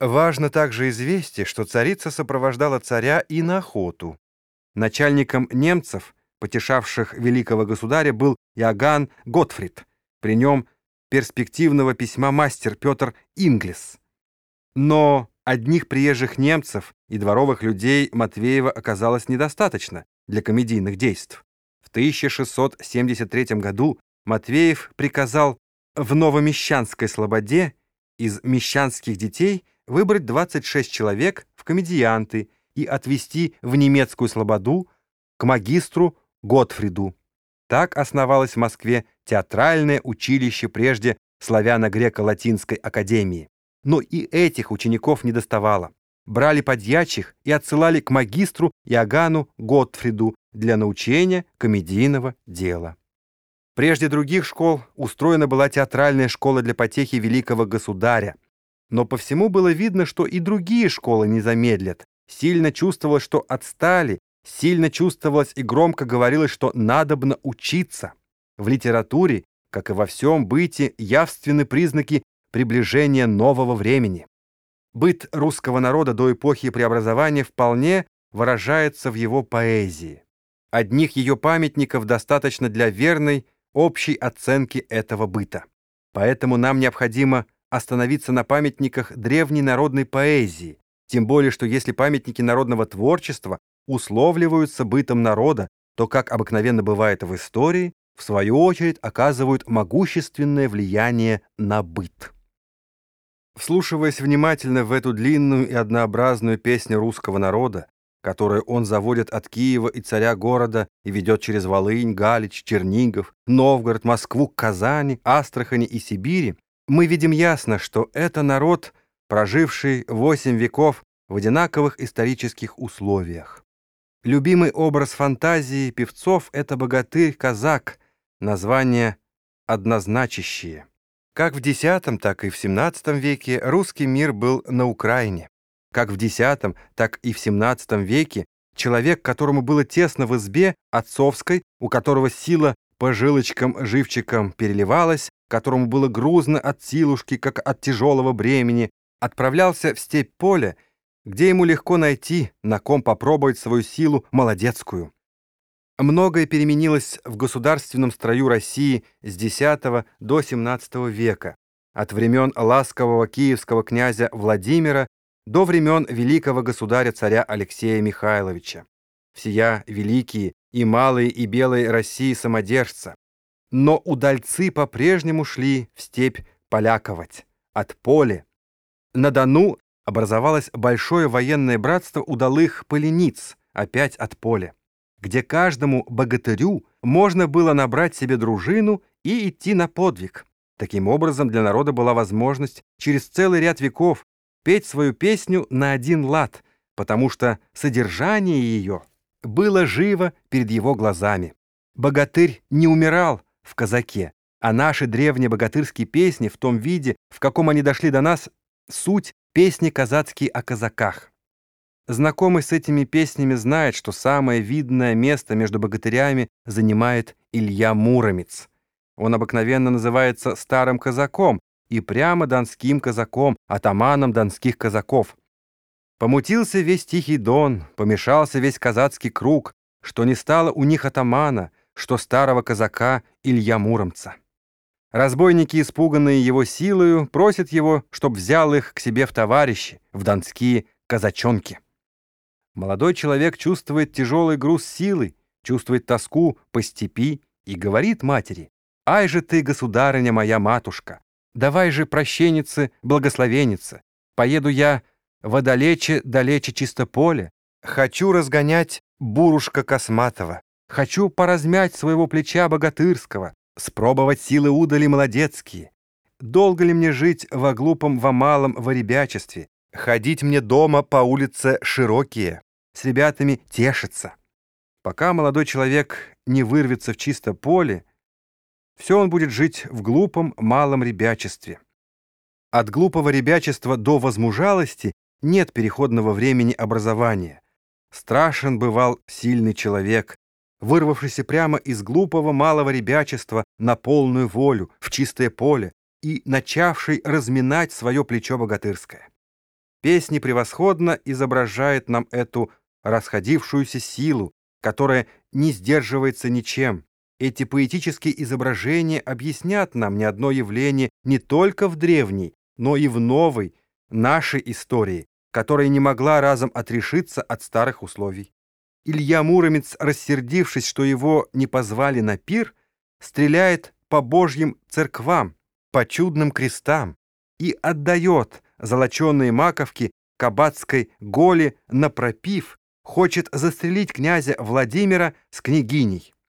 Важно также известие, что царица сопровождала царя и на охоту. Начальником немцев, потешавших великого государя, был Иоганн Готфрид. При нем перспективного письма мастер Петр Инглис. Но одних приезжих немцев и дворовых людей Матвеева оказалось недостаточно для комедийных действий. В 1673 году Матвеев приказал в Новомещанской слободе из мещанских детей выбрать 26 человек в комедианты и отвезти в немецкую слободу к магистру Готфриду. Так основалось в Москве театральное училище прежде славяно-греко-латинской академии. Но и этих учеников не доставало. Брали подьячих и отсылали к магистру Иоганну Готфриду для научения комедийного дела. Прежде других школ устроена была театральная школа для потехи великого государя. Но по всему было видно, что и другие школы не замедлят. Сильно чувствовалось, что отстали, сильно чувствовалось и громко говорилось, что надобно учиться. В литературе, как и во всем быте, явственны признаки приближения нового времени. Быт русского народа до эпохи преобразования вполне выражается в его поэзии. Одних ее памятников достаточно для верной, общей оценки этого быта. Поэтому нам необходимо остановиться на памятниках древней народной поэзии, тем более, что если памятники народного творчества условливаются бытом народа, то, как обыкновенно бывает в истории, в свою очередь оказывают могущественное влияние на быт. Вслушиваясь внимательно в эту длинную и однообразную песню русского народа, которое он заводит от Киева и царя города и ведет через Волынь, Галич, Чернигов, Новгород, Москву, Казани, Астрахани и Сибири, мы видим ясно, что это народ, проживший восемь веков в одинаковых исторических условиях. Любимый образ фантазии певцов — это богатырь-казак, название однозначащие. Как в X, так и в XVII веке русский мир был на Украине. Как в X, так и в XVII веке человек, которому было тесно в избе отцовской, у которого сила по жилочкам-живчикам переливалась, которому было грузно от силушки, как от тяжелого бремени, отправлялся в степь поля, где ему легко найти, на ком попробовать свою силу молодецкую. Многое переменилось в государственном строю России с X до XVII века, от времен ласкового киевского князя Владимира до времен великого государя-царя Алексея Михайловича. Всея великие и малые и белые России самодержца. Но удальцы по-прежнему шли в степь поляковать, от поля. На Дону образовалось большое военное братство удалых полениц, опять от поля, где каждому богатырю можно было набрать себе дружину и идти на подвиг. Таким образом, для народа была возможность через целый ряд веков петь свою песню на один лад, потому что содержание ее было живо перед его глазами. Богатырь не умирал в казаке, а наши древние богатырские песни в том виде, в каком они дошли до нас, суть песни казацкие о казаках. Знакомый с этими песнями знает, что самое видное место между богатырями занимает Илья Муромец. Он обыкновенно называется «старым казаком», и прямо донским казаком, атаманом донских казаков. Помутился весь Тихий Дон, помешался весь казацкий круг, что не стало у них атамана, что старого казака Илья Муромца. Разбойники, испуганные его силою, просят его, чтоб взял их к себе в товарищи, в донские казачонки. Молодой человек чувствует тяжелый груз силы, чувствует тоску по степи и говорит матери, «Ай же ты, государыня моя матушка, Давай же, прощеницы, благословеница. Поеду я водалече, далече чисто поле. Хочу разгонять бурушка косматого. Хочу поразмять своего плеча богатырского, спробовать силы удали молодецкие. Долго ли мне жить во глупом, во малом, во ребячестве? Ходить мне дома по улице широкие, с ребятами тешиться. Пока молодой человек не вырвется в чисто поле, все он будет жить в глупом малом ребячестве. От глупого ребячества до возмужалости нет переходного времени образования. Страшен бывал сильный человек, вырвавшийся прямо из глупого малого ребячества на полную волю, в чистое поле и начавший разминать свое плечо богатырское. Песни превосходно изображают нам эту расходившуюся силу, которая не сдерживается ничем. Эти поэтические изображения объяснят нам не одно явление не только в древней, но и в новой, нашей истории, которая не могла разом отрешиться от старых условий. Илья Муромец, рассердившись, что его не позвали на пир, стреляет по божьим церквам, по чудным крестам и отдает золоченые маковки кабацкой голе на пропив, хочет застрелить князя Владимира с княгиней.